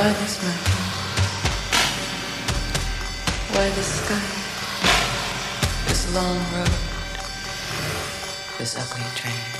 Why this mountain? Why this sky? This long road? This ugly train?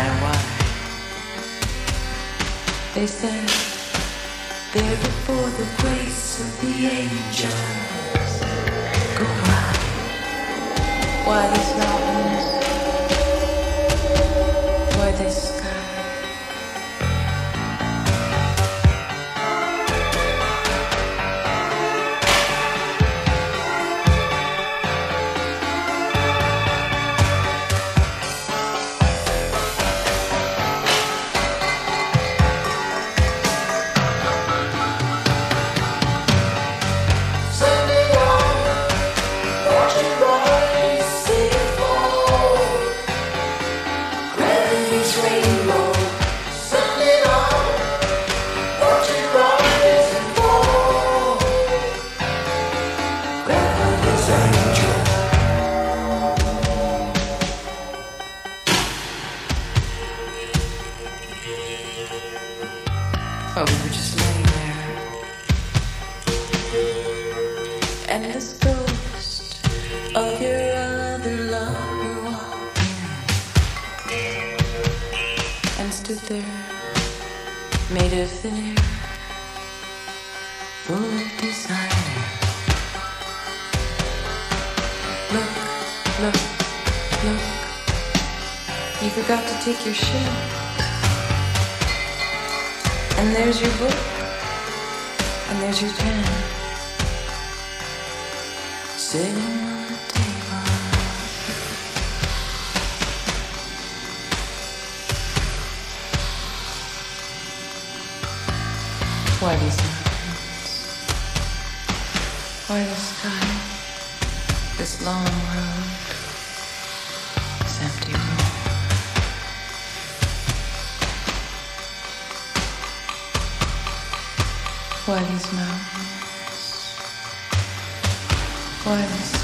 know why. They said, there before the grace of the angels. Go why? Why these mountains? Why these mountains? Why the sky? This long road. This empty room. Why these mountains? Why? This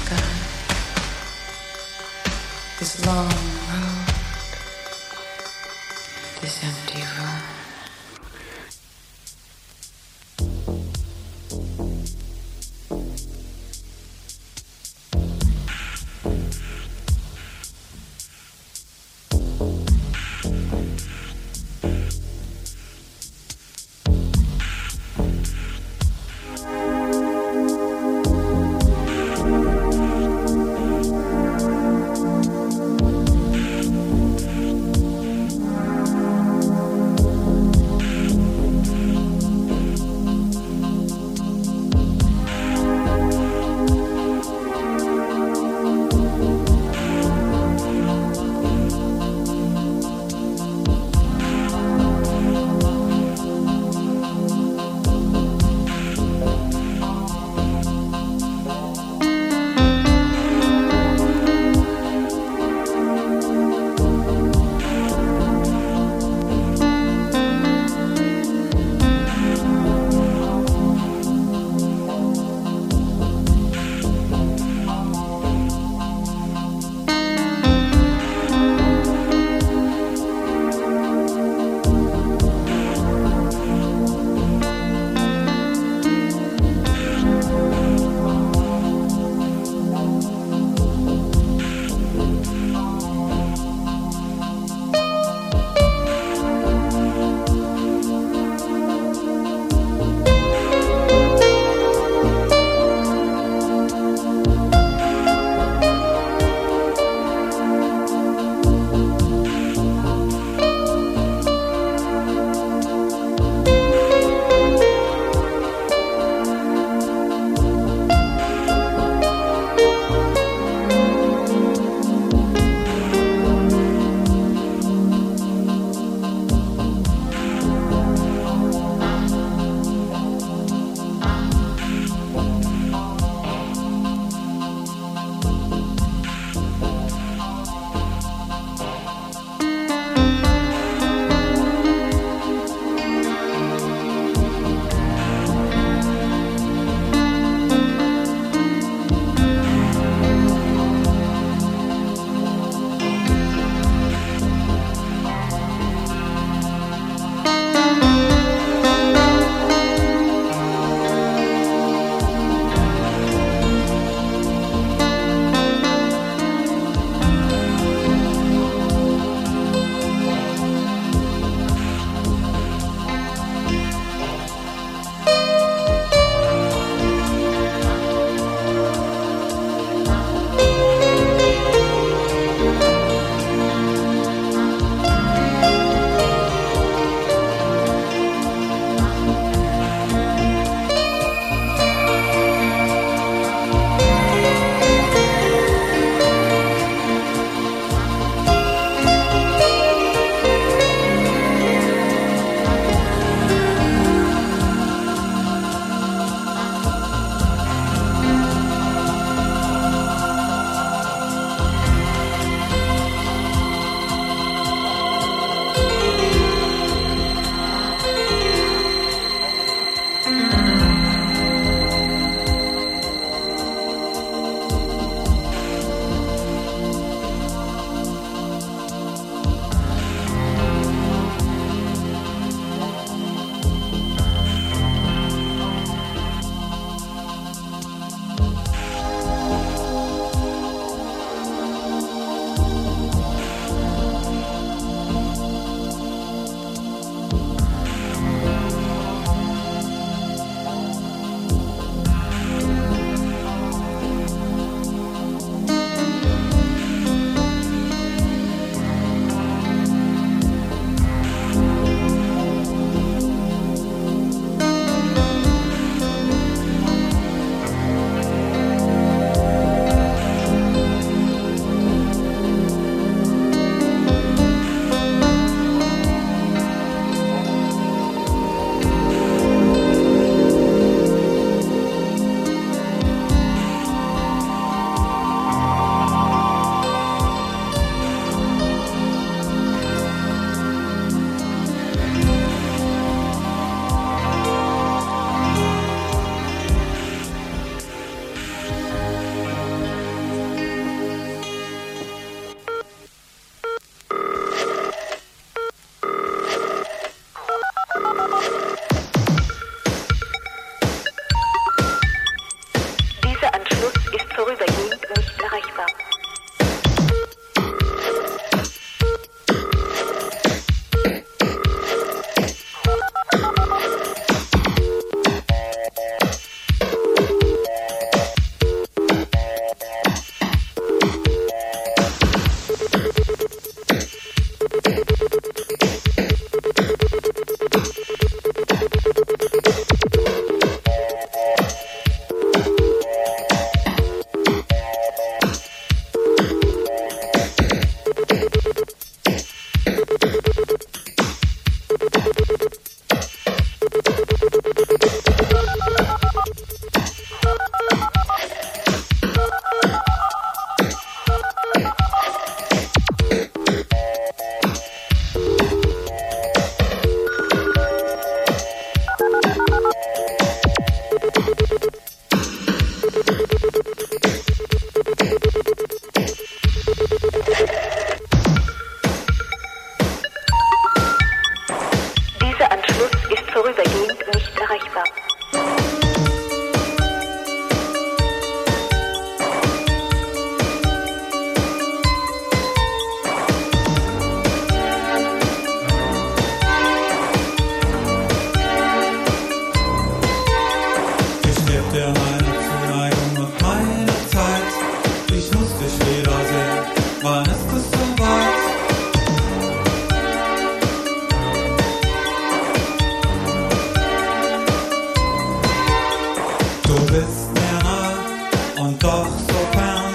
bist mir nah und doch so fern.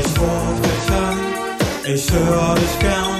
Ich ruf dich an, ich höre dich gern.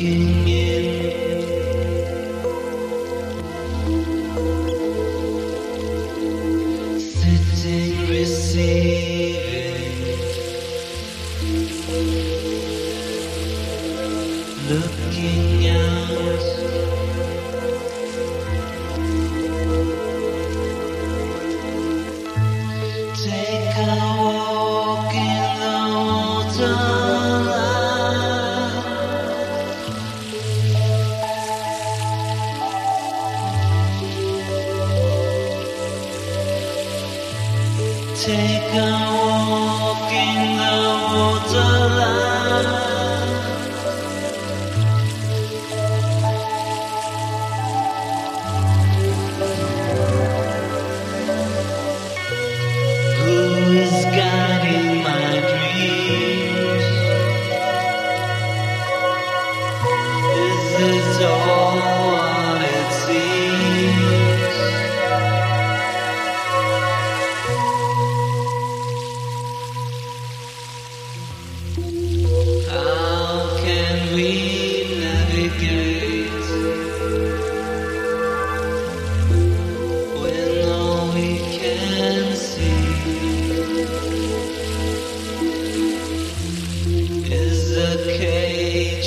looking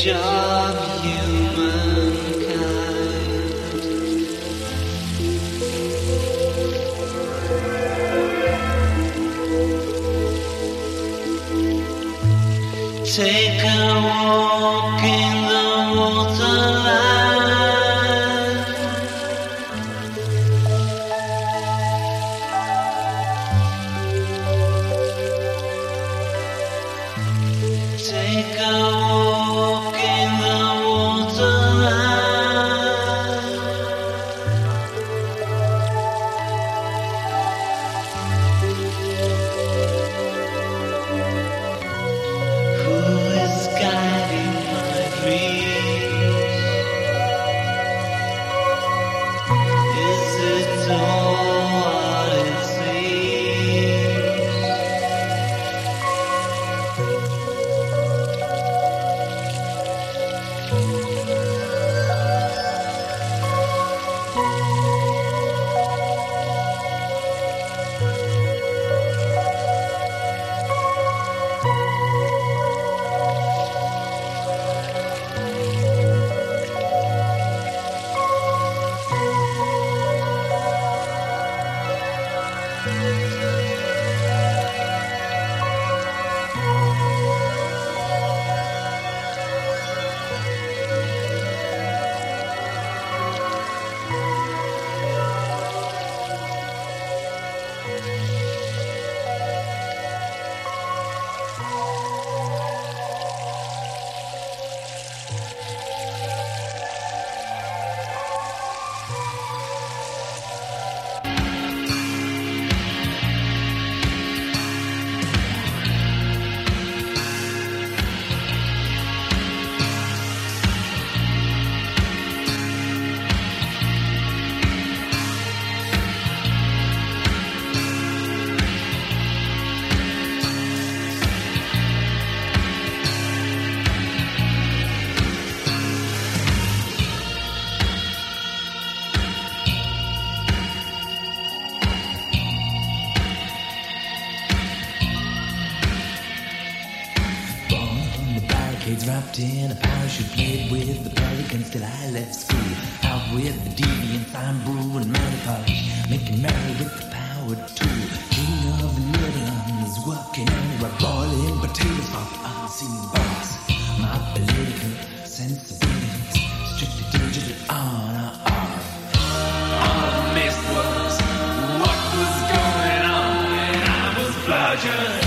家。that I left school. Out with the deviants, I'm brewing manipolish, making merry with the power tool. King of the working on boiling potatoes off the unseen box. My political sensibilities, strictly digital on our arm. All I missed was what was going on, I was.